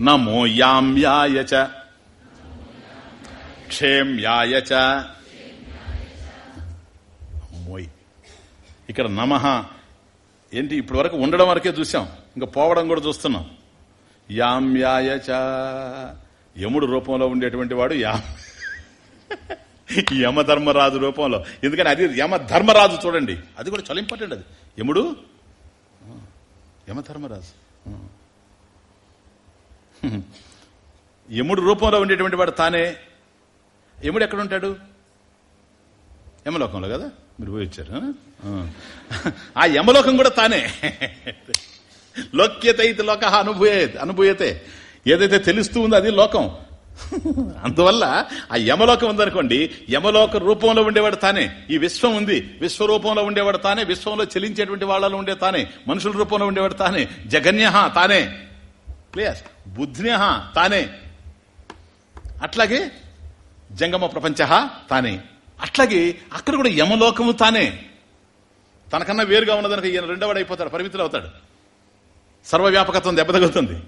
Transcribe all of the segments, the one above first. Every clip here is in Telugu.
నమో యామ్యాయ చ. క్షేమ్యాయ చ. మోయ్ ఇక్కడ నమ. ఏంటి ఇప్పటి వరకు ఉండడం వరకే చూసాం ఇంకా పోవడం కూడా చూస్తున్నాం. యామ్యాయ చ. యముడు రూపంలో ఉండేటువంటి వాడు యామ్. యమధర్మరాజు రూపంలో. ఎందుకని అది యమధర్మరాజు చూడండి. అది కూడా చాలా ఇంపార్టెంట్ అది. యముడు? యమధర్మరాజు. యముడు రూపంలో ఉండేటువంటి వాడు తానే. యముడు ఎక్కడ ఉంటాడు? యమలోకంలో కదా? మీరు పోయి వచ్చారు ఆ? యమలోకం కూడా తానే. లోక్యత ఇది లోక అనుభూయే అనుభూయతే. ఏదైతే తెలుస్తూ ఉందో అది లోకం. అందువల్ల ఆ యమలోకం ఉందనుకోండి యమలోక రూపంలో ఉండేవాడు తానే. ఈ విశ్వం ఉంది. విశ్వరూపంలో ఉండేవాడు తానే. విశ్వంలో చెలించేటువంటి వాళ్ళలో ఉండే తానే. మనుషుల రూపంలో ఉండేవాడు తానే. జగన్యహ తానే. క్లియర్. బుద్ధిన్య తానే. అట్లాగే జంగమ ప్రపంచ తానే. అట్లాగే అక్కడ కూడా యమలోకము తానే. తనకన్నా వేరుగా ఉన్నదనక ఈయన రెండోవాడు అయిపోతాడు పరిమితులు అవుతాడు సర్వవ్యాపకత్వం దెబ్బతగులుతుంది.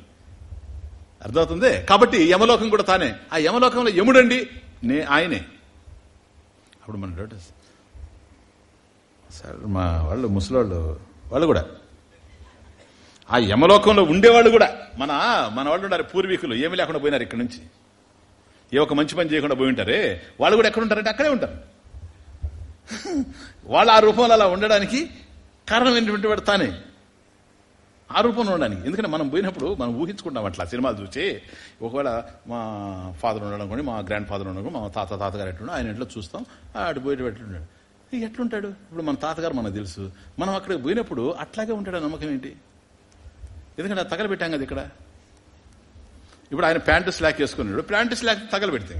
అర్థమవుతుంది? కాబట్టి యమలోకం కూడా తానే. ఆ యమలోకంలో యముడండి నే ఆయనే. అప్పుడు మన డౌట్ సార్ మా వాళ్ళు ముసలోళ్ళు వాళ్ళు కూడా. ఆ యమలోకంలో ఉండేవాళ్ళు కూడా. మన మన వాళ్ళు ఉన్నారు పూర్వీకులు ఏమి లేకుండా పోయినారు ఇక్కడ నుంచి. ఏ ఒక మంచి పని చేయకుండా పోయి ఉంటారే? వాళ్ళు కూడా ఎక్కడ ఉంటారంటే అక్కడే ఉంటారు. వాళ్ళు ఆ రూపంలో అలా ఉండడానికి కారణం ఏంటంటే వాడు తానే. ఆ రూపంలో ఉండడానికి. ఎందుకంటే మనం పోయినప్పుడు మనం ఊహించుకుంటాం అట్లా సినిమాలు చూసి ఒకవేళ మా ఫాదర్ ఉండడం కూడా మా గ్రాండ్ ఫాదర్ ఉండడం మా తాత తాతగారు ఎట్లుండో ఆయన ఇంట్లో చూస్తాం అటు పోయి ఎట్లుంటాడు ఇక ఎట్లుంటాడు? ఇప్పుడు మన తాతగారు మనకు తెలుసు. మనం అక్కడికి పోయినప్పుడు అట్లాగే ఉంటాడు నమ్మకం ఏంటి? ఎందుకంటే తగలబెట్టాం కదా ఇక్కడ. ఇప్పుడు ఆయన ప్యాంటు స్లాక్ వేసుకున్నాడు. ప్యాంటు స్లాక్ తగలబెడితే.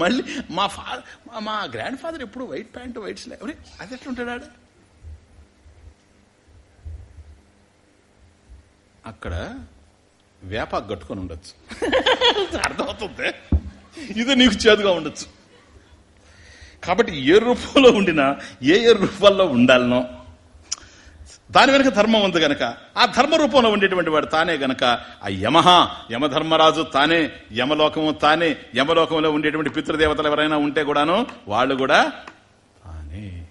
మళ్ళీ మా ఫాదర్ మా గ్రాండ్ ఫాదర్ ఎప్పుడు వైట్ ప్యాంటు వైట్ స్లాక్ ఒరే, అది ఎట్లుంటాడు ఆడు? అక్కడ వేప కట్టుకొని ఉండొచ్చు. అర్థమవుతుంది? ఇది నీకు చేదుగా ఉండొచ్చు. కాబట్టి ఏ రూపంలో ఉండినా ఏ ఏ రూపాల్లో ఉండాలనో దాని వెనుక ధర్మం ఉంది గనక ఆ ధర్మ రూపంలో ఉండేటువంటి వాడు తానే గనక ఆ యమహ యమధర్మరాజు తానే యమలోకము తానే యమలోకంలో ఉండేటువంటి పితృదేవతలు ఎవరైనా ఉంటే కూడాను వాళ్ళు కూడా తానే.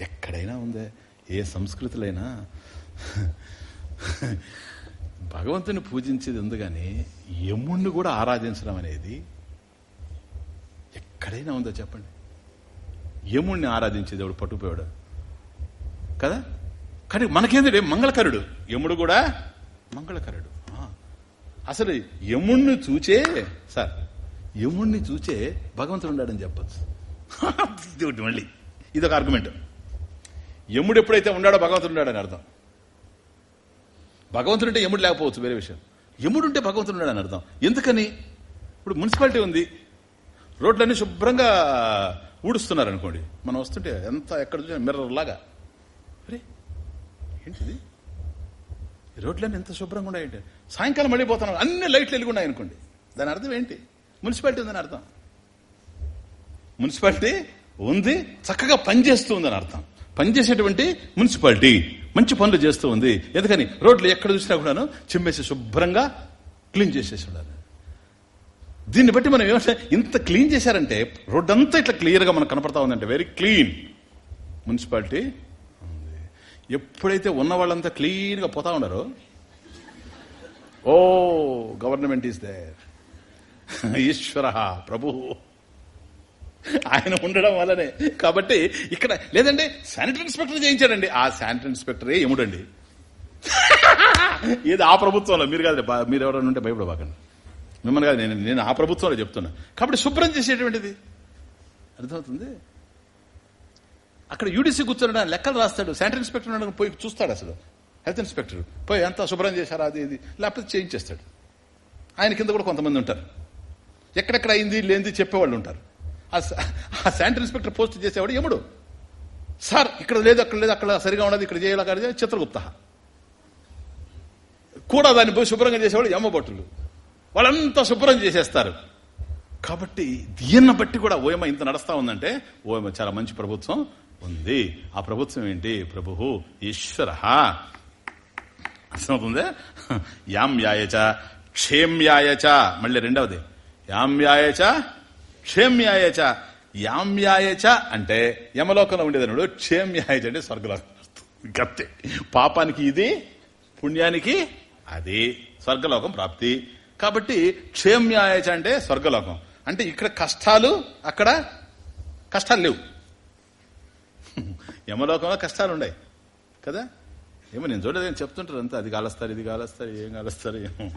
ఎక్కడైనా ఉందే ఏ సంస్కృతులైనా. భగవంతుని పూజించేది ఉంది యముణ్ణి కూడా ఆరాధించడం అనేది ఎక్కడైనా ఉందో చెప్పండి. యముణ్ణి ఆరాధించేది ఎవడు? పట్టుకుపోయాడు కదా? కానీ మనకేందంటే మంగళకరుడు. యముడు కూడా మంగళకరుడు. అసలు యముణ్ణి చూచే సార్ యముణ్ణి చూచే భగవంతుడు ఉన్నాడని చెప్పచ్చు. ఇది ఒకటి మళ్ళీ. ఇదొక ఆర్గ్యుమెంట్ యముడు ఎప్పుడైతే ఉన్నాడో భగవంతుడు ఉన్నాడని అర్థం. భగవంతుడు అంటే యముడు లేకపోవచ్చు వేరే విషయం. యముడు ఉంటే భగవంతుడు ఉన్నాడని అర్థం. ఎందుకని? ఇప్పుడు మున్సిపాలిటీ ఉంది. రోడ్లన్నీ శుభ్రంగా ఊడుస్తున్నారు అనుకోండి మనం వస్తుంటే ఎంత ఎక్కడ చూసినా మిర్రర్ లాగా. అరే ఏంటిది? రోడ్లన్నీ ఎంత శుభ్రంగా ఉన్నాయంటే? సాయంకాలం మళ్ళీ పోతున్నాం అన్ని లైట్లు వెలిగి ఉన్నాయి అనుకోండి. దాని అర్థం ఏంటి? మున్సిపాలిటీ ఉందని అర్థం. మున్సిపాలిటీ ఉంది చక్కగా పనిచేస్తూ ఉందని అర్థం. పనిచేసేటువంటి మున్సిపాలిటీ మంచి పనులు చేస్తూ ఉంది. ఎందుకని? రోడ్లు ఎక్కడ చూసినా కూడాను చిమ్మేసి శుభ్రంగా క్లీన్ చేసేసి ఉండాలి. దీన్ని బట్టి మనం ఏమంటే ఇంత క్లీన్ చేశారంటే రోడ్ అంతా ఇట్లా క్లియర్గా మనకు కనపడతా ఉందంటే వెరీ క్లీన్ మున్సిపాలిటీ ఎప్పుడైతే ఉన్న వాళ్ళంతా క్లీన్గా పోతా ఉన్నారో ఓ government is there. Eshwara Prabhu. ఆయన ఉండడం వల్లనే. కాబట్టి ఇక్కడ లేదండి శానిటరీ ఇన్స్పెక్టర్ చేయించాడండి. ఆ శానిటరీ ఇన్స్పెక్టరే ఎముడండి ఏది ఆ ప్రభుత్వంలో మీరు కాదు మీరు ఎవరైనా ఉంటే భయపడబాకండి. మిమ్మల్ని కాదు నేను నేను ఆ ప్రభుత్వంలో చెప్తున్నా. కాబట్టి శుభ్రం చేసేటువంటిది. అర్థమవుతుంది? అక్కడ యూడీసీ కూర్చొని లెక్కలు రాస్తాడు. సెంటర్ ఇన్స్పెక్టర్ ఉన్నాడు, పోయి చూస్తాడు అసలు. Health inspector. పోయి ఎంత శుభ్రం చేశారా అది ఇది. లేకపోతే చేయించేస్తాడు ఆయన కింద కూడా కొంతమంది ఉంటారు. ఎక్కడెక్కడ అయింది లేనిది చెప్పేవాళ్ళు ఉంటారు. ఆ సెంటర్ ఆ ఇన్స్పెక్టర్ పోస్ట్ చేసేవాడు ఎముడు సార్ ఇక్కడ లేదు అక్కడ లేదు అక్కడ సరిగా ఉన్నది ఇక్కడ చేయాలి అక్కడ చిత్రగుప్త. కూడా దాన్ని పోయి శుభ్రంగా చేసేవాళ్ళు యమ్మబొట్టులు వాళ్ళంతా శుభ్రం చేసేస్తారు. కాబట్టి దీన్ని బట్టి కూడా ఓయమ ఇంత నడుస్తా ఉందంటే ఓయమ చాలా మంచి ప్రభుత్వం. ఉంది. ఆ ప్రభుత్వం ఏంటి? ప్రభు ఈశ్వర. అర్థమవుతుందే? యాయచ క్షేమ్యాయచ మళ్ళీ రెండవది. యామ్యాయచ క్షేమ్యాయచ యామ్యాయచ అంటే యమలోకంలో ఉండేదన్నాడు క్షేమ్యాయచ అంటే స్వర్గలోకం. గత్తే పాపానికి ఇది పుణ్యానికి అది. స్వర్గలోకం ప్రాప్తి. కాబట్టి క్షేమ్యాయచ అంటే స్వర్గలోకం. అంటే ఇక్కడ కష్టాలు అక్కడ కష్టాలు లేవు. యమలోకంలో కష్టాలు ఉన్నాయి. కదా? ఏమో నేను చూడలేదు చెప్తుంటారు అంతా. అది కాలుస్తారు ఇది కాలుస్తారు ఏం కాలుస్తారు ఏమో.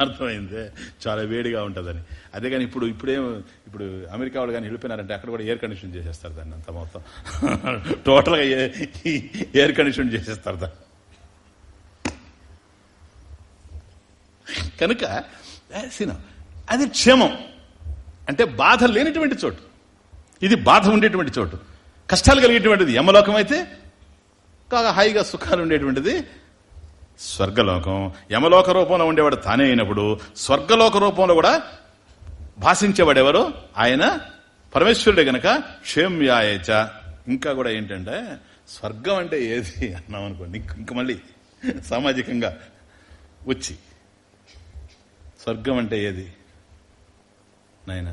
అర్థమైంది? చాలా వేడిగా ఉంటుందని. అదే కానీ ఇప్పుడు ఇప్పుడేం ఇప్పుడు అమెరికా వాళ్ళు కానీ వెళ్ళిపోయినారంటే అక్కడ కూడా ఎయిర్ కండిషన్ చేసేస్తారు దాన్ని అంత మొత్తం. టోటల్గా ఎయిర్ కండిషన్ చేసేస్తారు దాన్ని. కనుక సినా అది క్షేమం. అంటే బాధ లేనటువంటి చోటు. ఇది బాధ ఉండేటువంటి చోటు. కష్టాలు కలిగేటువంటిది యమలోకం అయితే కాగా హాయిగా సుఖాలు ఉండేటువంటిది స్వర్గలోకం. యమలోక రూపంలో ఉండేవాడు తానే అయినప్పుడు స్వర్గలోక రూపంలో కూడా భాషించేవాడెవరు? ఆయన పరమేశ్వరుడే గనక క్షేమ్యాయచ ఇంకా కూడా ఏంటంటే స్వర్గం అంటే ఏది అన్నాం అనుకోండి ఇంక మళ్ళీ సామాజికంగా వచ్చి. స్వర్గం అంటే ఏది? నాయన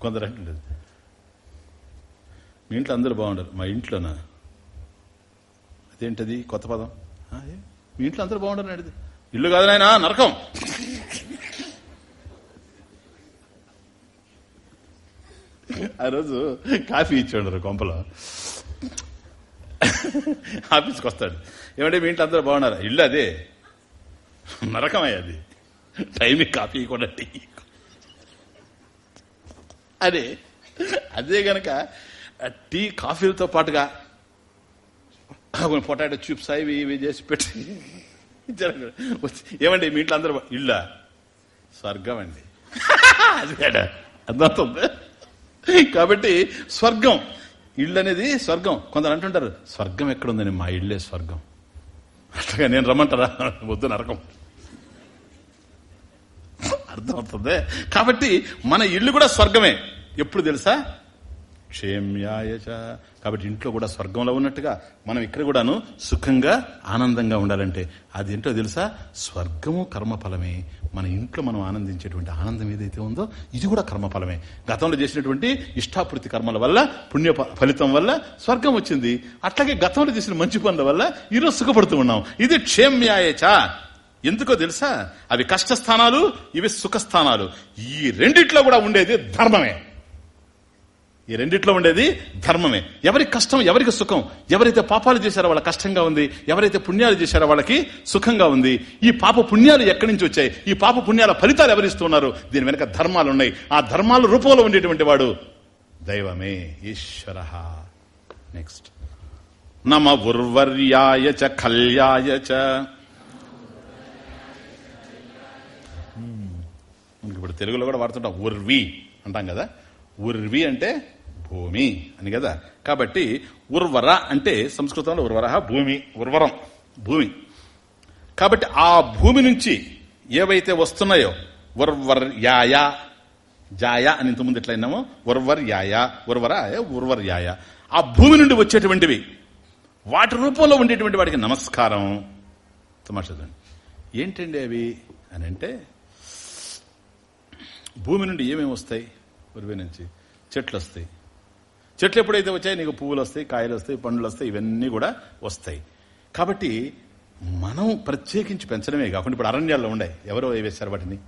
కొందరు అంటుండదు మీ ఇంట్లో అందరూ బాగుండరు మా ఇంట్లోనా? అదేంటది? కొత్త పదం? మీ ఇంట్లో అందరూ బాగుండరు అడిది ఇల్లు కాదు నాయన నరకం. ఆ రోజు కాఫీ ఇచ్చాడు కొంపలో. ఆఫీస్కి వస్తాడు. ఏమంటే మీ ఇంట్లో అందరూ బాగున్నారా? ఇల్లు అదే. నరకమే అది. టైంకి కాఫీ కూడా టీ అదే అదే గనక టీ కాఫీలతో పాటుగా కొన్ని పొటాటో చిప్స్ అవి ఇవి చేసి పెట్టి ఏమండి మీ ఇంట్లో అందరూ ఇళ్ళ? స్వర్గం అండి. అది కదా అర్థమవుతుంది? కాబట్టి స్వర్గం ఇల్లు అనేది స్వర్గం. కొందరు అంటుంటారు స్వర్గం ఎక్కడుందని? మా ఇళ్ళే స్వర్గం. అట్లాగా నేను రమ్మంటారా? వద్దు నరకం. అర్థమవుతుంది? కాబట్టి మన ఇల్లు కూడా స్వర్గమే. ఎప్పుడు తెలుసా? క్షేమ్యాయ కాబట్టి ఇంట్లో కూడా స్వర్గంలో ఉన్నట్టుగా మనం ఇక్కడ కూడాను సుఖంగా ఆనందంగా ఉండాలంటే అది ఏంటో తెలుసా? స్వర్గము కర్మఫలమే. మన ఇంట్లో మనం ఆనందించేటువంటి ఆనందం ఏదైతే ఉందో ఇది కూడా కర్మఫలమే. గతంలో చేసినటువంటి ఇష్టాపూర్తి కర్మల వల్ల పుణ్య ఫలితం వల్ల స్వర్గం వచ్చింది. అట్లాగే గతంలో చేసిన మంచి పనుల వల్ల ఈరోజు సుఖపడుతూ ఉన్నాం. ఇది క్షేమ్యాయచ ఎందుకో తెలుసా? అవి కష్టస్థానాలు ఇవి సుఖస్థానాలు. ఈ రెండిట్లో కూడా ఉండేది ధర్మమే. ఈ రెండిట్లో ఉండేది ధర్మమే. ఎవరికి కష్టం ఎవరికి సుఖం? ఎవరైతే పాపాలు చేశారో వాళ్ళ కష్టంగా ఉంది ఎవరైతే పుణ్యాలు చేశారో వాళ్ళకి సుఖంగా ఉంది. ఈ పాప పుణ్యాలు ఎక్కడి నుంచి వచ్చాయి? ఈ పాప పుణ్యాల ఫలితాలు ఎవరిస్తున్నారు దీని వెనక ధర్మాలు ఉన్నాయి. ఆ ధర్మాల రూపంలో ఉండేటువంటి వాడు దైవమే ఈశ్వర. నెక్స్ట్ నమ ఉర్వర్యాయ చ కళ్యాయ చ. మనకి ఇప్పుడు తెలుగులో కూడా వాడుతుంటాం ఉర్వి అంటాం కదా? ఉర్వి అంటే భూమి అని కదా. కాబట్టి ఉర్వర అంటే సంస్కృతంలో ఉర్వర భూమి ఉర్వరం భూమి. కాబట్టి ఆ భూమి నుంచి ఏవైతే వస్తున్నాయో ఉర్వర్యాయ జాయ అని ఇంతకుముందు ఎట్లా విన్నామో ఉర్వర్యాయ ఉర్వర ఉర్వర్యాయ. ఆ భూమి నుండి వచ్చేటువంటివి వాటి రూపంలో ఉండేటువంటి వాడికి నమస్కారం. తమాషదండి ఏంటండి అవి? అని అంటే భూమి నుండి ఏమేమి వస్తాయి? ఉరివే నుంచి చెట్లు వస్తాయి చెట్లు ఎప్పుడైతే వచ్చాయి నీకు పువ్వులు వస్తాయి కాయలు వస్తాయి పండ్లు వస్తాయి ఇవన్నీ కూడా వస్తాయి. కాబట్టి మనం ప్రత్యేకించి పెంచడమే కాకుండా ఇప్పుడు అరణ్యాల్లో ఉన్నాయి ఎవరో వేశారు వాటిని?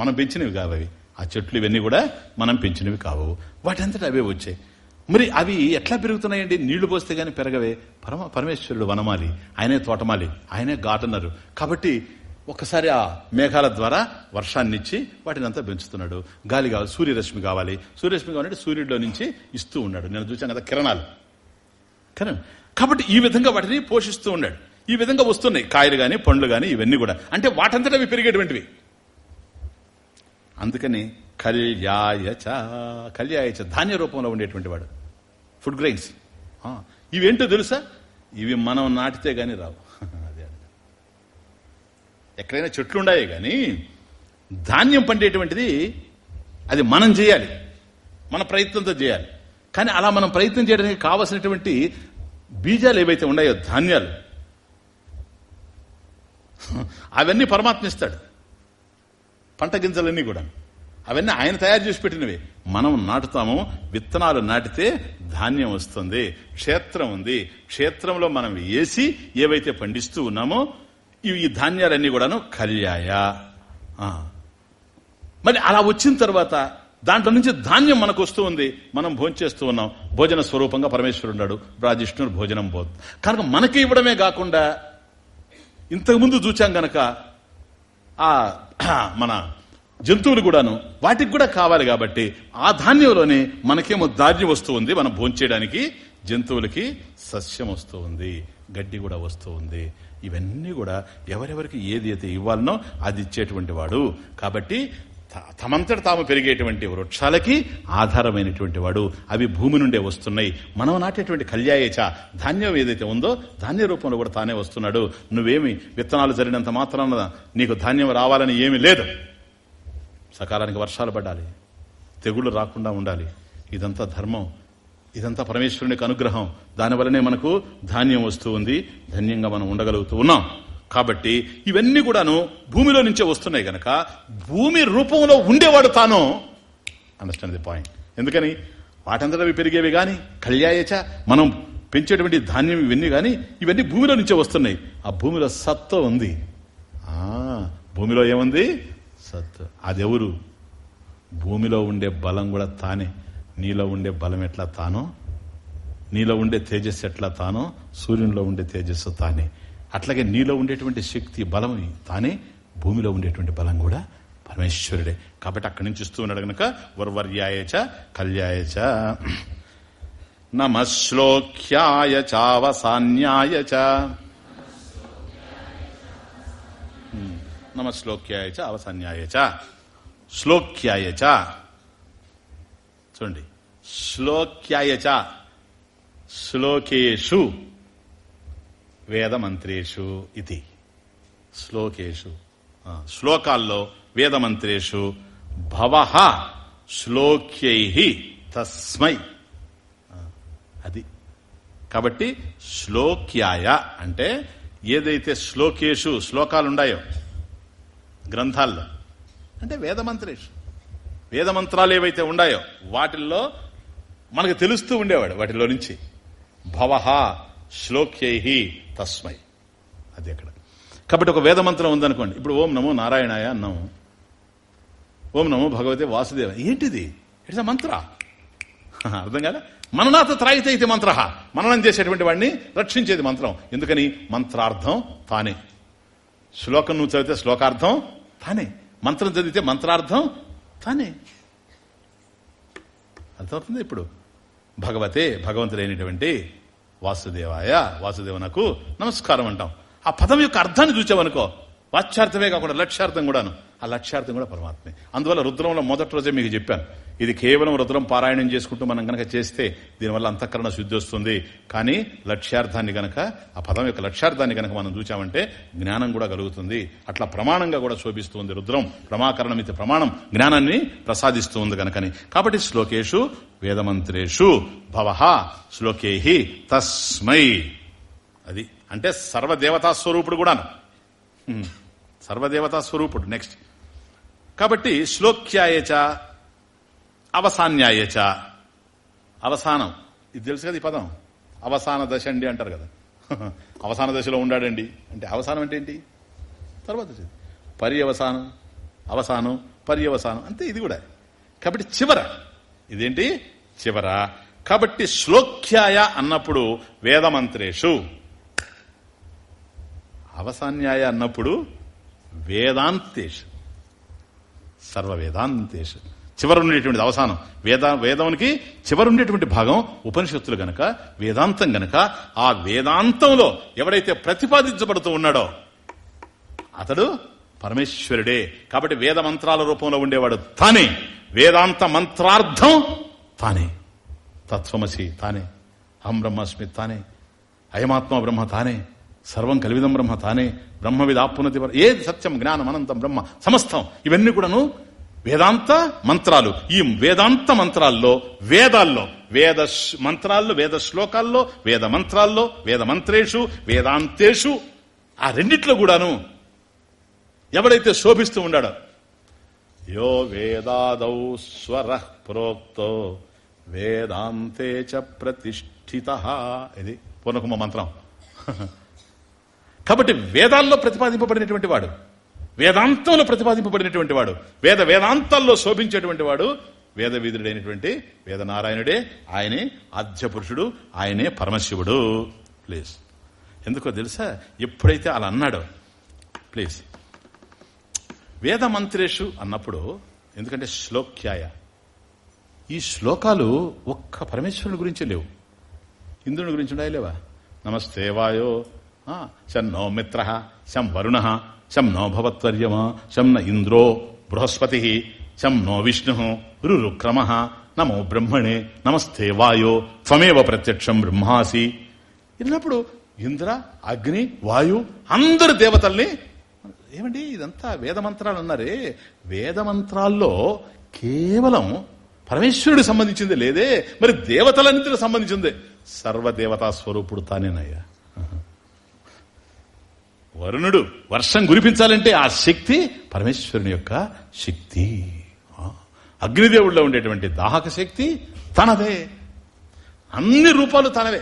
మనం పెంచినవి కావవి ఆ చెట్లు ఇవన్నీ కూడా మనం పెంచినవి కావు. వాటంతట అవే వచ్చాయి. మరి అవి ఎట్లా పెరుగుతున్నాయండి? నీళ్ళు పోస్తే గానీ పెరగవే. పరమ పరమేశ్వరుడు వనమాలి. ఆయనే తోటమాలి. ఆయనే గార్డనరు. కాబట్టి ఒకసారి ఆ మేఘాల ద్వారా వర్షాన్ని ఇచ్చి వాటిని అంతా పెంచుతున్నాడు. గాలి కావాలి సూర్యరశ్మి కావాలి. సూర్యరశ్మి కావాలంటే సూర్యుడిలో నుంచి ఇస్తూ ఉన్నాడు. నేను చూశాను కదా కిరణాలు. కదా కాబట్టి ఈ విధంగా వాటిని పోషిస్తూ ఉన్నాడు. ఈ విధంగా వస్తున్నాయి. కాయలు కానీ పండ్లు కానీ ఇవన్నీ కూడా. అంటే వాటంతటా అవి పెరిగేటువంటివి. అందుకని కళ్యాయచ కళ్యాయచ ధాన్య రూపంలో ఉండేటువంటి వాడు. Food grains. ఇవేంటో తెలుసా? ఇవి మనం నాటితే గాని రావు. ఎక్కడైనా చెట్లు ఉండాయి కానీ ధాన్యం పండేటువంటిది అది మనం చేయాలి. మన ప్రయత్నంతో చేయాలి. కానీ అలా మనం ప్రయత్నం చేయడానికి కావలసినటువంటి బీజాలు ఏవైతే ఉన్నాయో ధాన్యాలు అవన్నీ పరమాత్మ ఇస్తాడు. పంట గింజలన్నీ కూడా. అవన్నీ ఆయన తయారు చేసి పెట్టినవి. మనం నాటుతాము విత్తనాలు నాటితే ధాన్యం వస్తుంది క్షేత్రం ఉంది. క్షేత్రంలో మనం వేసి ఏవైతే పండిస్తూ ఉన్నామో ఇవి ఈ ధాన్యాలన్నీ కూడాను కళ్యాయ. మరి అలా వచ్చిన తర్వాత దాంట్లో నుంచి ధాన్యం మనకు వస్తూ ఉంది. మనం భోంచేస్తూ ఉన్నాం. భోజన స్వరూపంగా పరమేశ్వరుడు ఉన్నాడు. రాజిష్ణుడు భోజనం పోదు కనుక మనకి ఇవ్వడమే కాకుండా ఇంతకుముందు చూచాం గనక ఆ మన జంతువులు కూడాను వాటికి కూడా కావాలి కాబట్టి ఆ ధాన్యంలోనే మనకేమో ధాన్యం వస్తూ ఉంది. మనం భోంచేయడానికి జంతువులకి సస్యం వస్తూ ఉంది. గడ్డి కూడా వస్తూ ఉంది. ఇవన్నీ కూడా ఎవరెవరికి ఏది అయితే ఇవ్వాలనో అది ఇచ్చేటువంటి వాడు. కాబట్టి త- తమంతట తాము పెరిగేటువంటి వృక్షాలకి ఆధారమైనటువంటి వాడు. అవి భూమి నుండే వస్తున్నాయి. మనం నాటేటువంటి కళ్యాయచ ధాన్యం ఏదైతే ఉందో ధాన్య రూపంలో కూడా తానే వస్తున్నాడు. నువ్వేమి విత్తనాలు జరిగినంత మాత్రాన నీకు ధాన్యం రావాలని ఏమీ లేదు. సకాలానికి వర్షాలు పడాలి. తెగుళ్ళు రాకుండా ఉండాలి. ఇదంతా ధర్మం. ఇదంతా పరమేశ్వరునికి అనుగ్రహం. దానివల్లనే మనకు ధాన్యం వస్తూ ఉంది. ధన్యంగా మనం ఉండగలుగుతూ ఉన్నాం. కాబట్టి ఇవన్నీ కూడాను భూమిలో నుంచే వస్తున్నాయి గనక భూమి రూపంలో ఉండేవాడు తాను. అండర్స్టాండ్ ది పాయింట్ ఎందుకని? వాటంతట అవి పెరిగేవి గాని కళ్యాయచ మనం పెంచేటువంటి ధాన్యం ఇవన్నీ గాని ఇవన్నీ భూమిలో నుంచే వస్తున్నాయి. ఆ భూమిలో సత్వ ఉంది. ఆ భూమిలో ఏముంది? సత్వ. అదెవరు? భూమిలో ఉండే బలం కూడా తానే. నీలో ఉండే బలం ఎట్లా తానో నీలో ఉండే తేజస్సు ఎట్లా తానో సూర్యునిలో ఉండే తేజస్సు తానే. అట్లాగే నీలో ఉండేటువంటి శక్తి బలం తానే భూమిలో ఉండేటువంటి బలం కూడా పరమేశ్వరుడే. కాబట్టి అక్కడి నుంచి ఇస్తూ ఉన్నాడు గనక వర్వర్యాయచ కళ్యాయచ నమశ్లోక్యాయ చావసాన్యాయ చ. నమశ్లోక్యాయ చ అవసాన్యాయ చ. శ్లోక్యాయ చ. చూడండి. శ్లోక్యాయ చ శ్లోకేషు. వేదమంత్రేషు ఇది. శ్లోకేషు. శ్లోకాల్లో వేదమంత్రేషు భవ శ్లోక్యై తస్మై. అది. కాబట్టి శ్లోక్యాయ అంటే ఏదైతే శ్లోకేషు శ్లోకాలున్నాయో గ్రంథాల్లో. అంటే వేదమంత్రేషు. వేదమంత్రాలు ఏవైతే ఉన్నాయో వాటిల్లో మనకు తెలుస్తూ ఉండేవాడు వాటిలో నుంచి. భవ శ్లోక్యై తస్మై. అది అక్కడ. కాబట్టి ఒక వేదమంత్రం ఉందనుకోండి. ఇప్పుడు ఓం నమో నారాయణాయ అన్నాము ఓం నమో భగవతే వాసుదేవ. ఏంటిది? ఇట్స్ అ మంత్ర అర్థం కదా మననాథ త్రాయితే ఇది మంత్ర. మననం చేసేటువంటి వాడిని రక్షించేది మంత్రం. ఎందుకని? మంత్రార్థం తానే. శ్లోకం నువ్వు చదివితే శ్లోకార్థం తానే. మంత్రం చదివితే మంత్రార్థం తానే. అర్థమవుతుంది ఇప్పుడు? భగవతే భగవంతుడైనటువంటి వాసుదేవాయ వాసుదేవనకు నమస్కారం అంటాం. ఆ పదం యొక్క అర్థాన్ని చూచామనుకో వాచ్యార్థమే కాకుండా లక్ష్యార్థం కూడాను. ఆ లక్ష్యార్థం కూడా పరమాత్మే. అందువల్ల రుద్రంలో మొదటి రోజే మీకు చెప్పాను. ఇది కేవలం రుద్రం పారాయణం చేసుకుంటూ మనం గనక చేస్తే దీనివల్ల అంతఃకరణ శుద్ధి వస్తుంది. కానీ లక్ష్యార్థాన్ని గనక ఆ పదం యొక్క లక్ష్యార్థాన్ని గనక మనం చూచామంటే జ్ఞానం కూడా కలుగుతుంది. అట్లా ప్రమాణంగా కూడా శోభిస్తుంది రుద్రం. ప్రమాకరణం ఇది ప్రమాణం జ్ఞానాన్ని ప్రసాదిస్తుంది గనకని. కాబట్టి శ్లోకేషు వేదమంత్రేషు భవ శ్లోకేహి తస్మై. అది అంటే సర్వదేవతా స్వరూపుడు కూడాను. సర్వదేవతా స్వరూపుడు నెక్స్ట్ కాబట్టి శ్లోక్యాయచ అవసాన్యాయచ అవసానం. ఇది తెలుసు కదా ఈ పదం? అవసాన దశ అండి అంటారు కదా. అవసాన దశలో ఉండాడండి. అంటే అవసానం అంటే ఏంటి? తర్వాత పర్యవసానం అవసానం పర్యవసానం అంతే ఇది కూడా. కాబట్టి చివర. ఇదేంటి? చివర. కాబట్టి శ్లోక్యాయ అన్నప్పుడు వేదమంత్రేషు. అవసాన్యాయ అన్నప్పుడు వేదాంతేషు. సర్వ వేదాంతేష్ చివరి ఉండేటువంటి అవసానం. వేద వేదానికి చివరి ఉండేటువంటి భాగం ఉపనిషత్తులు గనక వేదాంతం గనక ఆ వేదాంతంలో ఎవడైతే ప్రతిపాదించబడుతూ ఉన్నాడో అతడు పరమేశ్వరుడే. కాబట్టి వేద మంత్రాల రూపంలో ఉండేవాడు తానే. వేదాంత మంత్రార్థం తానే. తత్వమసి తానే. అహం బ్రహ్మాస్మి తానే. అయమాత్మ బ్రహ్మ తానే. సర్వం కలివిదం బ్రహ్మ తానే బ్రహ్మ విదాపునతి ఏది సత్యం జ్ఞానం అనంతం బ్రహ్మ సమస్తం ఇవన్నీ కూడాను వేదాంత మంత్రాలు. ఈ వేదాంత మంత్రాల్లో వేదాల్లో వేద మంత్రాల్లో వేద శ్లోకాల్లో వేద మంత్రాల్లో వేద మంత్రేషు వేదాంతేషు ఆ రెండిట్లో కూడాను ఎవడైతే శోభిస్తూ ఉన్నాడో యో వేదాదౌ స్వర ప్రోక్తో వేదాంతే చ ప్రతిష్ఠిత ఇది పూర్ణకుమ మంత్రం. కాబట్టి వేదాల్లో ప్రతిపాదింపబడినటువంటి వాడు వేదాంతంలో ప్రతిపాదింపబడినటువంటి వాడు వేద వేదాంతాల్లో శోభించేటువంటి వాడు వేద వీధుడైనటువంటి వేదనారాయణుడే ఆయనే ఆద్య పురుషుడు ఆయనే పరమశివుడు. ప్లీజ్. ఎందుకో తెలుసా? ఎప్పుడైతే అలా అన్నాడో ప్లీజ్. వేద మంత్రేషు అన్నప్పుడు ఎందుకంటే శ్లోక్యాయ ఈ శ్లోకాలు ఒక్క పరమేశ్వరుని గురించి లేవు. ఇంద్రుని గురించి ఉన్నాయా లేవా? నమస్తే వాయో శం నో మిత్ర శం వరుణ శం నో భవత్వర్యమ శం న ఇంద్రో బృహస్పతి శం నో విష్ణు రురుక్రమ నమో బ్రహ్మణే నమస్తే వాయో త్వమేవ ప్రత్యక్షం బ్రహ్మాసి. ఇన్నప్పుడు ఇంద్ర అగ్ని వాయు అందరు దేవతల్ని ఏమండి ఇదంతా వేదమంత్రాలు అన్నారే వేదమంత్రాల్లో కేవలం పరమేశ్వరుడికి సంబంధించింది లేదే మరి దేవతలన్నింటికి సంబంధించిందే. సర్వదేవతా స్వరూపుడు తానేనయ్యా. వరుణుడు వర్షం కురిపించాలంటే ఆ శక్తి పరమేశ్వరుని యొక్క శక్తి. అగ్నిదేవుడిలో ఉండేటువంటి దాహక శక్తి తనదే. అన్ని రూపాలు తనవే.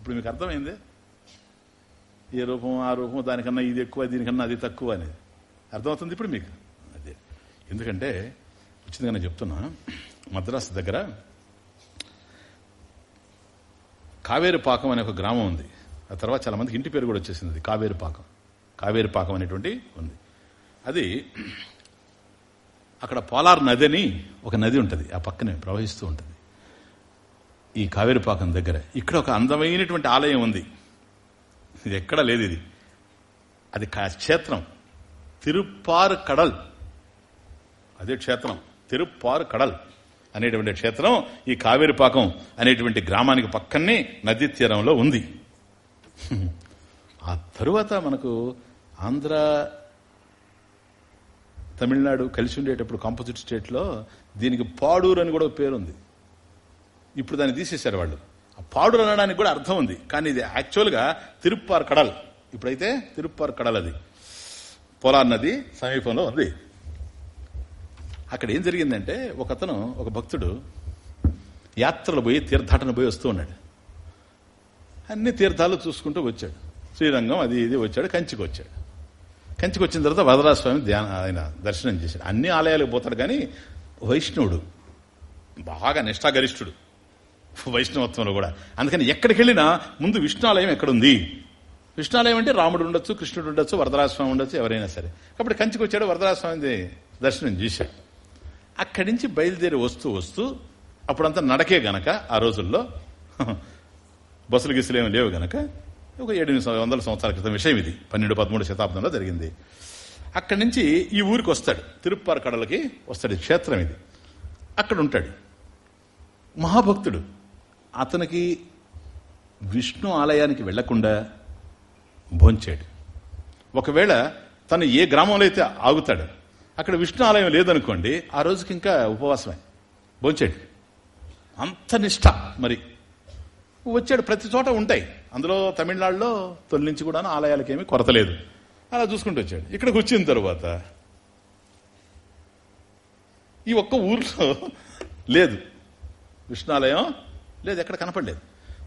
ఇప్పుడు మీకు అర్థమైంది? ఏ రూపం ఆ రూపం దానికన్నా ఇది ఎక్కువ దీనికన్నా అది తక్కువ అనేది. అర్థమవుతుంది ఇప్పుడు మీకు? అదే. ఎందుకంటే వచ్చిందిగానే చెప్తున్నా మద్రాసు దగ్గర కావేరి పాకం అనే ఒక గ్రామం ఉంది. ఆ తర్వాత చాలా మందికి ఇంటి పేరు కూడా వచ్చేసింది అది కావేరి పాకం అనేటువంటి ఉంది. అది అక్కడ పోలార్ నది అని ఒక నది ఉంటుంది ఆ పక్కనే ప్రవహిస్తూ ఉంటుంది. ఈ కావేరి పాకం దగ్గర ఇక్కడ ఒక అందమైనటువంటి ఆలయం ఉంది. ఇది ఎక్కడ లేదు ఇది. అది కా- క్షేత్రం. తిరుప్పారు కడల్. అదే క్షేత్రం. తిరుప్పారు కడల్ అనేటువంటి క్షేత్రం ఈ కావేరిపాకం అనేటువంటి గ్రామానికి పక్కనే నదీ తీరంలో ఉంది. ఆ తరువాత మనకు ఆంధ్ర తమిళనాడు కలిసి ఉండేటప్పుడు కాంపోజిట్ స్టేట్లో దీనికి పాడూరు అని కూడా పేరుంది. ఇప్పుడు దాన్ని తీసేశారు వాళ్ళు. ఆ పాడూరు అనడానికి కూడా అర్థం ఉంది. కానీ ఇది యాక్చువల్గా తిరుప్పార్ కడల్ ఇప్పుడైతే తిరుప్పార్ కడల్ అది. పోలార్ నది సమీపంలో ఉంది. అక్కడ ఏం జరిగిందంటే ఒక అతను ఒక భక్తుడు యాత్రలు పోయి తీర్థాటన పోయి వస్తూ ఉన్నాడు. అన్ని తీర్థాలు చూసుకుంటూ వచ్చాడు. శ్రీరంగం అది ఇది వచ్చాడు కంచికి వచ్చాడు. కంచికి వచ్చిన తర్వాత వరదరాజస్వామి ధ్యాన ఆయన దర్శనం చేశాడు. అన్ని ఆలయాలకు పోతాడు కానీ వైష్ణవుడు బాగా నిష్ఠాగరిష్ఠుడు వైష్ణవత్వంలో కూడా. అందుకని ఎక్కడికి వెళ్ళినా ముందు విష్ణాలయం ఎక్కడుంది? విష్ణాలయం అంటే రాముడు ఉండొచ్చు కృష్ణుడు ఉండొచ్చు వరదరాజస్వామి ఉండొచ్చు ఎవరైనా సరే. కాబట్టి కంచికి వచ్చాడు వరదరాజస్వామి దర్శనం చేశాడు. అక్కడి నుంచి బయలుదేరి వస్తూ వస్తూ అప్పుడంతా నడకే గనక ఆ రోజుల్లో బస్సులు గిసులు ఏమి లేవు గనక ఒక ఏడు వందల సంవత్సరాల క్రితం విషయం ఇది. పన్నెండు పదమూడు శతాబ్దంలో జరిగింది. అక్కడి నుంచి ఈ ఊరికి వస్తాడు. తిరుప్పారు కడలకి వస్తాడు. క్షేత్రం ఇది. అక్కడ ఉంటాడు. మహాభక్తుడు. అతనికి విష్ణు ఆలయానికి వెళ్ళకుండా భోంచాడు. ఒకవేళ తను ఏ గ్రామంలో అయితే ఆగుతాడు అక్కడ విష్ణు ఆలయం లేదనుకోండి ఆ రోజుకి ఇంకా ఉపవాసమే. భోంచాడు. అంత నిష్ఠ మరి. వచ్చాడు. ప్రతి చోట ఉంటాయి. అందులో తమిళనాడులో తొలి నుంచి కూడా ఆలయాలకి ఏమీ కొరత లేదు. అలా చూసుకుంటూ వచ్చాడు. ఇక్కడికి వచ్చిన తర్వాత ఈ ఒక్క ఊర్లో లేదు. విష్ణాలయం లేదు ఎక్కడ కనపడలేదు.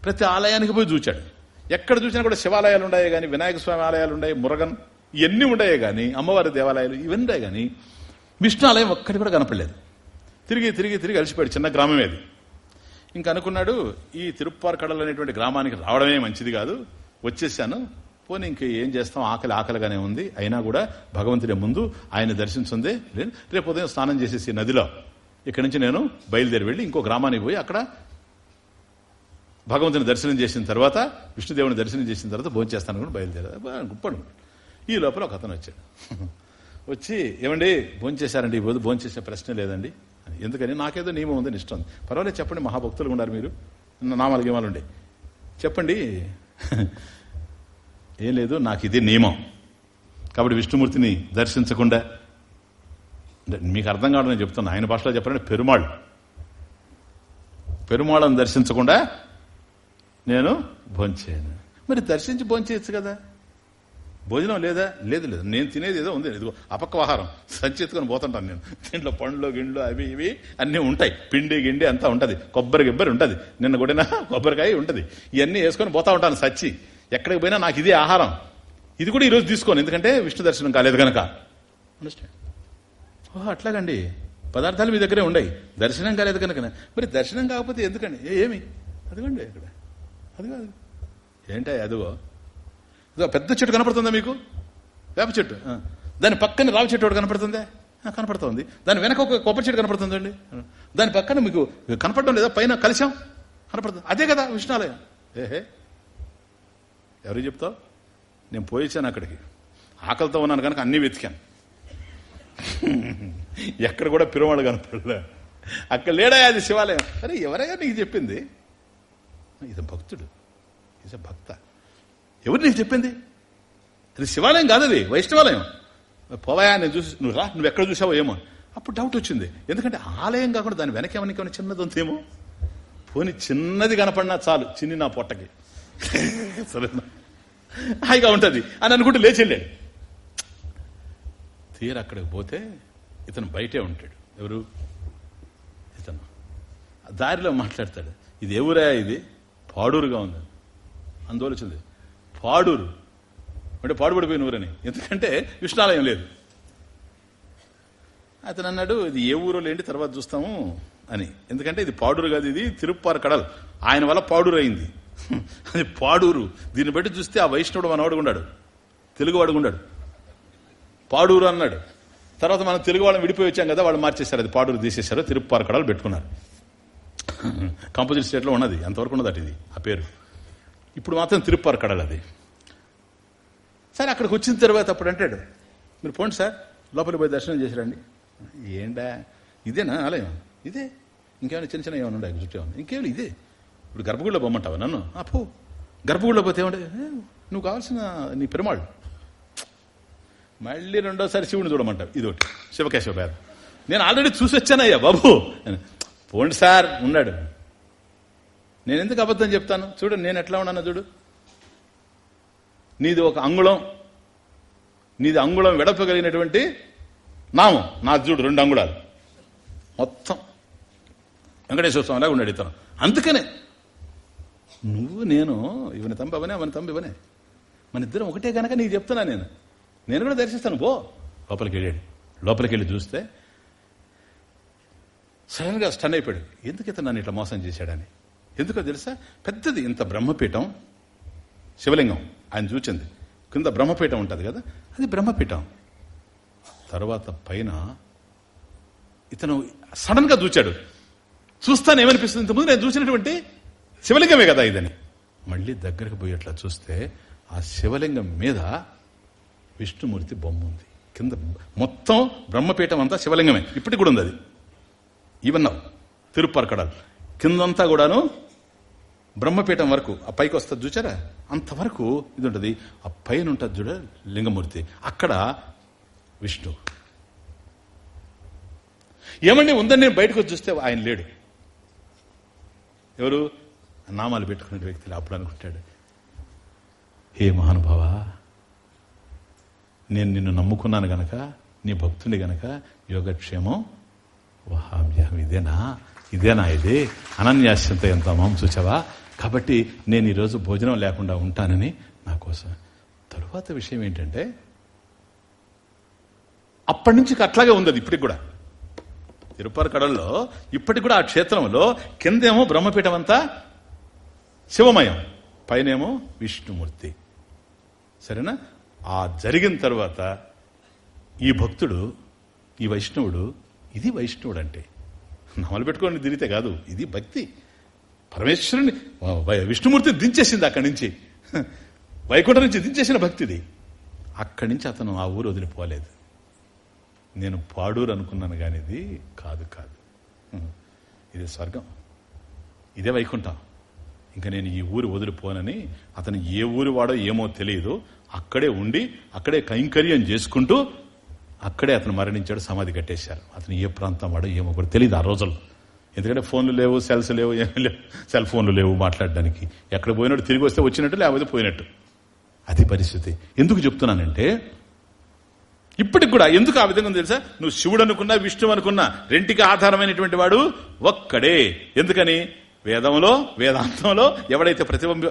ప్రతి ఆలయానికి పోయి చూచాడు. ఎక్కడ చూసినా కూడా శివాలయాలు ఉన్నాయి కానీ వినాయక స్వామి ఆలయాలు ఉన్నాయి మురగన్ ఇవన్నీ ఉన్నాయే కానీ అమ్మవారి దేవాలయాలు ఇవన్నీ ఉన్నాయి కానీ విష్ణు ఆలయం ఒక్కటి కూడా కనపడలేదు. తిరిగి తిరిగి తిరిగి అలసిపోయాడు చిన్న గ్రామం అది ఇంక అనుకున్నాడు ఈ తిరుప్పార్ కడలు అనేటువంటి గ్రామానికి రావడమే మంచిది కాదు. వచ్చేసాను. పోనీ ఇంక ఏం చేస్తాం? ఆకలి ఆకలిగానే ఉంది. అయినా కూడా భగవంతుడి ముందు ఆయన దర్శించుందే. లేదు రేపు ఉదయం స్నానం చేసేసి నదిలో ఇక్కడి నుంచి నేను బయలుదేరి వెళ్ళి ఇంకో గ్రామానికి పోయి అక్కడ భగవంతుని దర్శనం చేసిన తర్వాత విష్ణుదేవుని దర్శనం చేసిన తర్వాత భోజనం చేస్తాను కూడా బయలుదేరా గుప్పడు. ఈ లోపల ఒక అతను వచ్చాడు. వచ్చి ఏమండి భోజనం చేశారండి? ఈ రోజు భోజనం చేసే ప్రశ్న లేదండి. ఎందుకని? నాకేదో నియమం ఉంది ఇష్టం పర్వాలేదు చెప్పండి మహాభక్తులు ఉన్నారు మీరు. నామాలు గేమాలు ఉండే. చెప్పండి. ఏం లేదు నాకు ఇది నియమం. కాబట్టి విష్ణుమూర్తిని దర్శించకుండా మీకు అర్థం కావడం నేను చెప్తున్నా. ఆయన భాషలో చెప్పాలంటే పెరుమాళ్ళు పెరుమాళ్ళను దర్శించకుండా నేను భోంచేయను. మరి దర్శించి భోంచేయచ్చు కదా? భోజనం లేదా? లేదు లేదు. నేను తినేది ఏదో ఉంది. ఇదిగో అపక్వహారం. సంచెత్తుకొని పోతుంటాను నేను. దీంట్లో పండ్లు గిండ్లు అవి ఇవి అన్నీ ఉంటాయి. పిండి గిండి అంతా ఉంటది. కొబ్బరి గిబ్బరి ఉంటది. నిన్న కొడిన కొబ్బరికాయ ఉంటది. ఇవన్నీ వేసుకొని పోతా ఉంటాను సచ్చి. ఎక్కడికి పోయినా నాకు ఇదే ఆహారం. ఇది కూడా ఈరోజు తీసుకోను. ఎందుకంటే విష్ణు దర్శనం కాలేదు కనుక అండర్స్టాండ్ ఓహో అట్లాగండి. పదార్థాలు మీ దగ్గరే ఉండయి. దర్శనం కాలేదు కనుక మరి దర్శనం కాకపోతే ఎందుకండి ఏమి? అదిగోండి ఇక్కడ. అది కాదు. ఏంటో అదిగో? పెద్ద చెట్టు కనపడుతుందా మీకు? వేప చెట్టు. దాని పక్కన రావి చెట్టు ఒకటి కనపడుతుందా? కనపడుతోంది. దాని వెనక ఒక కొబ్బరి చెట్టు కనపడుతుందండి. దాని పక్కన మీకు కనపడడం లేదా? పైన కలిశాం కనపడుతుంది. అదే కదా విష్ణాలయం ఏహే. ఎవరికి చెప్తావు? నేను పోయించాను అక్కడికి. ఆకలితో ఉన్నాను కనుక అన్నీ వెతికాను. ఎక్కడ కూడా పిరవాడు కనపడలే. అక్కడ లేడా అది శివాలయం? అరే ఎవరైనా నీకు చెప్పింది? ఇది భక్తుడు. ఇది భక్త. ఎవరు నీకు చెప్పింది? అది శివాలయం కాదు అది వైష్ణవాలయం. పోవాయా నేను చూసి నువ్వు రా నువ్వు ఎక్కడ చూసావో ఏమో. అప్పుడు డౌట్ వచ్చింది. ఎందుకంటే ఆలయం కాకుండా దాని వెనక ఏమని ఏమైనా చిన్నది ఉందేమో? పోని చిన్నది కనపడినా చాలు చిన్ని నా పొట్టకి. సరేనా హాయిగా ఉంటుంది. అని అనుకుంటూ లేచి వెళ్ళాడు. తీర అక్కడికి పోతే ఇతను బయటే ఉంటాడు. ఎవరు? ఇతను. దారిలో మాట్లాడతాడు. ఇది ఎవరా ఇది? పాడూరుగా ఉంది. అందువల్ల వచ్చింది. పాడూరు. అంటే పాడుపడిపోయిన ఊరని. ఎందుకంటే విష్ణాలయం లేదు. అతను అన్నాడు ఇది ఏ ఊరో లేండి తర్వాత చూస్తాము అని. ఎందుకంటే ఇది పాడూరు కాదు ఇది తిరుప్పారు కడల్. ఆయన వల్ల పాడూరు అయింది. అది పాడూరు. దీన్ని బట్టి చూస్తే ఆ వైష్ణవుడు మనవాడు ఉన్నాడు తెలుగు వాడుకున్నాడు పాడూరు అన్నాడు. తర్వాత మనం తెలుగు వాళ్ళని విడిపోయి వచ్చాం కదా వాళ్ళు మార్చేశారు. అది పాడూరు తీసేశారు తిరుప్పారు కడలు పెట్టుకున్నారు. కంపోజిట్ స్టేట్లో ఉన్నది. అంతవరకు ఉన్నదట ఇది ఆ పేరు. ఇప్పుడు మాత్రం తిరుప్పారు కడలు అది. సరే అక్కడికి వచ్చిన తర్వాత అప్పుడు అంటాడు మీరు పోండి సార్ లోపలికి పోయి దర్శనం చేసిరండి ఏంటా ఇదేనా ఆలయం? ఇదే. ఇంకేమైనా చిన్న చిన్న ఏమైనా ఉండే చుట్టూ ఏమైనా? ఇంకేమి ఇదే. ఇప్పుడు గర్భగుడిలో పోమంటావా నన్ను? అప్పు గర్భగుడిలో పోతే ఏమంటే నువ్వు కావాల్సిన నీ పెరుమాళ్ళు. మళ్ళీ రెండోసారి శివుని చూడమంటావు ఇదొకటి. శివకేశవ పేద నేను ఆల్రెడీ చూసి వచ్చానయ్యా బాబు. పోండి సార్ ఉన్నాడు. నేను ఎందుకు అబద్ధం చెప్తాను? చూడు నేను ఎట్లా ఉన్నాను చూడు. నీది ఒక అంగుళం. నీది అంగుళం వెడపగలిగినటువంటి నామం. నా చూడు రెండు అంగుళాలు. మొత్తం. వెంకటేశ్వర స్వామిలా ఉన్నాడు ఇతను అందుకనే నువ్వు నేను ఇవని తంబి అవనే అవని తంబి ఇవనే. మన ఇద్దరం ఒకటే గనక నీకు చెప్తున్నా నేను. నేను కూడా దర్శిస్తాను. పో. లోపలికి వెళ్ళాడు లోపలికి వెళ్ళి చూస్తే సడన్గా స్టన్ అయిపోయాడు. ఎందుకు ఇతను నన్ను ఇట్లా మోసం చేశాడని? ఎందుకో తెలుసా? పెద్దది ఇంత బ్రహ్మపీఠం శివలింగం ఆయన చూచింది. కింద బ్రహ్మపీఠం ఉంటుంది కదా? అది బ్రహ్మపీఠం. తర్వాత పైన ఇతను సడన్గా చూచాడు. చూస్తాను ఏమనిపిస్తుంది ఇంతకుముందు నేను చూసినటువంటి శివలింగమే కదా ఇదని. మళ్ళీ దగ్గరకు పోయేట్లా చూస్తే ఆ శివలింగం మీద విష్ణుమూర్తి బొమ్మ ఉంది. కింద మొత్తం బ్రహ్మపీఠం అంతా శివలింగమే. ఇప్పటికి కూడా ఉంది అది. ఈవెన్ తిరుపరకడాలు కిందంతా కూడాను బ్రహ్మపీఠం వరకు. ఆ పైకి వస్తుంది చూచారా? అంతవరకు ఇది ఉంటుంది. ఆ పైన ఉంటుంది చూడ లింగమూర్తి. అక్కడ విష్ణు. ఏమండి ఉందని నేను బయటకు చూస్తే ఆయన లేడు. ఎవరు? నామాలు పెట్టుకునే వ్యక్తులు అప్పుడు అనుకుంటాడు. హే మహానుభావ నేను నిన్ను నమ్ముకున్నాను గనక నీ భక్తుని గనక యోగక్షేమం వహామ్యం ఇదేనా? ఇదేనా ఇది? అనన్యాస్యంత ఎంత మాం చూచావా కాబట్టి నేను ఈరోజు భోజనం లేకుండా ఉంటానని నా కోసం. తరువాత విషయం ఏంటంటే అప్పటి నుంచి అట్లాగే ఉంది అది ఇప్పటికి కూడా. తిరుపతి కడల్లో ఇప్పటికి కూడా ఆ క్షేత్రంలో కిందేమో బ్రహ్మపీఠం అంతా శివమయం పైనేమో విష్ణుమూర్తి. సరేనా? ఆ జరిగిన తర్వాత ఈ భక్తుడు ఈ వైష్ణవుడు ఇది వైష్ణవుడు అంటే నమలు పెట్టుకొని తిరిగితే కాదు. ఇది భక్తి. పరమేశ్వరుని విష్ణుమూర్తిని దించేసింది అక్కడి నుంచి. వైకుంఠ నుంచి దించేసిన భక్తిది. అక్కడి నుంచి అతను ఆ ఊరు వదిలిపోలేదు. నేను పాడూరు అనుకున్నాను కానీ ఇది కాదు కాదు. ఇది స్వర్గం. ఇదే వైకుంఠం. ఇంకా నేను ఈ ఊరు వదిలిపోనని అతను ఏ ఊరు వాడో ఏమో తెలియదు అక్కడే ఉండి అక్కడే కైంకర్యం చేసుకుంటూ అక్కడే అతను మరణించాడు సమాధి కట్టేశారు. అతను ఏ ప్రాంతం వాడు ఏమో కూడా తెలియదు ఆ రోజుల్లో. ఎందుకంటే ఫోన్లు లేవు సెల్స్ లేవు ఏమీ లేవు. సెల్ ఫోన్లు లేవు మాట్లాడడానికి. ఎక్కడ పోయినట్టు తిరిగి వస్తే వచ్చినట్టు లేకపోతే పోయినట్టు. అది పరిస్థితి. ఎందుకు చెప్తున్నానంటే ఇప్పటికి కూడా ఎందుకు ఆ విధంగా తెలుసా? నువ్వు శివుడు అనుకున్నా విష్ణు అనుకున్నా రెంటికి ఆధారమైనటువంటి వాడు ఒక్కడే. ఎందుకని? వేదంలో వేదాంతంలో ఎవడైతే ప్రతిబింబ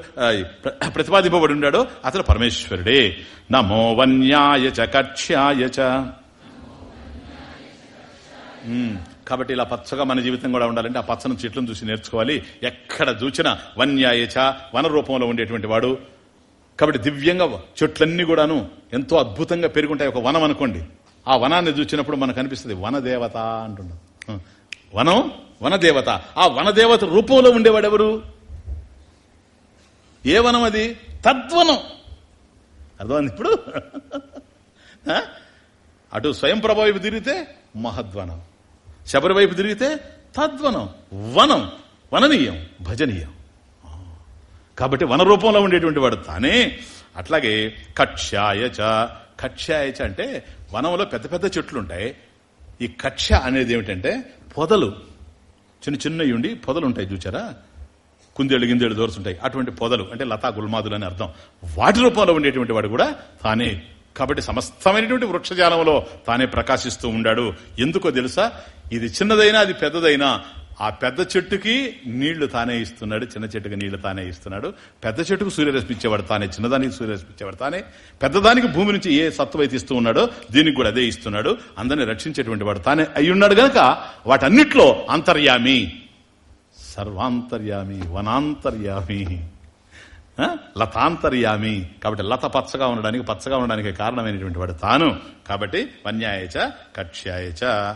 ప్రతిపాదింపబడి ఉన్నాడో అతను పరమేశ్వరుడే. నమో వన్యాయ చ కక్ష్యాయ చ. కాబట్టి ఇలా పచ్చగా మన జీవితం కూడా ఉండాలంటే ఆ పచ్చని చెట్లను చూసి నేర్చుకోవాలి. ఎక్కడ చూసినా వన్యాయచ వన రూపంలో ఉండేటువంటి వాడు. కాబట్టి దివ్యంగా చెట్లన్నీ కూడాను ఎంతో అద్భుతంగా పెరుగుంటాయి. ఒక వనం అనుకోండి. ఆ వనాన్ని చూసినప్పుడు మనకు అనిపిస్తుంది వనదేవత అంటున్నాం వనం? వనదేవత. ఆ వనదేవత రూపంలో ఉండేవాడు ఎవరు? ఏ వనం అది? తద్వనం. అర్థమైంది ఇప్పుడు? అటు స్వయం ప్రభావి తిరిగితే మహద్వనం. శబరి వైపు తిరిగితే తద్వనం వనం వననీయం భజనీయం. కాబట్టి వన రూపంలో ఉండేటువంటి వాడు తానే. అట్లాగే కక్ష్యాయచ కక్ష్యాయచ అంటే వనంలో పెద్ద పెద్ద చెట్లు ఉంటాయి ఈ కక్ష అనేది ఏమిటంటే పొదలు. చిన్న చిన్నవి ఉండి పొదలు ఉంటాయి చూచారా? కుందేళ్ళు గిందేళ్ళు దోరుతుంటాయి అటువంటి పొదలు అంటే లతా గుల్మాదులు అని అర్థం. వాటి రూపంలో ఉండేటువంటి వాడు కూడా తానే. కాబట్టి సమస్తమైనటువంటి వృక్షజాలంలో తానే ప్రకాశిస్తూ ఉండాడు. ఎందుకో తెలుసా? ఇది చిన్నదైనా అది పెద్దదైనా. ఆ పెద్ద చెట్టుకి నీళ్ళు తానే ఇస్తున్నాడు. చిన్న చెట్టుకి నీళ్ళు తానే ఇస్తున్నాడు. పెద్ద చెట్టుకు సూర్యరశ్మి ఇచ్చేవాడు తానే. చిన్నదానికి సూర్యరశ్మి ఇచ్చేవాడు తానే. పెద్దదానికి భూమి నుంచి ఏ సత్వ అయితే ఇస్తూ ఉన్నాడో దీనికి కూడా అదే ఇస్తున్నాడు. అందరిని రక్షించేటువంటి వాడు తానే అయ్యున్నాడు గనక వాటన్నిట్లో అంతర్యామి. సర్వాంతర్యామి వనాంతర్యామి. లతాంతర్యామి. కాబట్టి లత పచ్చగా ఉండడానికి పచ్చగా ఉండడానికి కారణమైనటువంటి వాడు తాను. కాబట్టి వన్యాయచ కక్ష్యాయచ.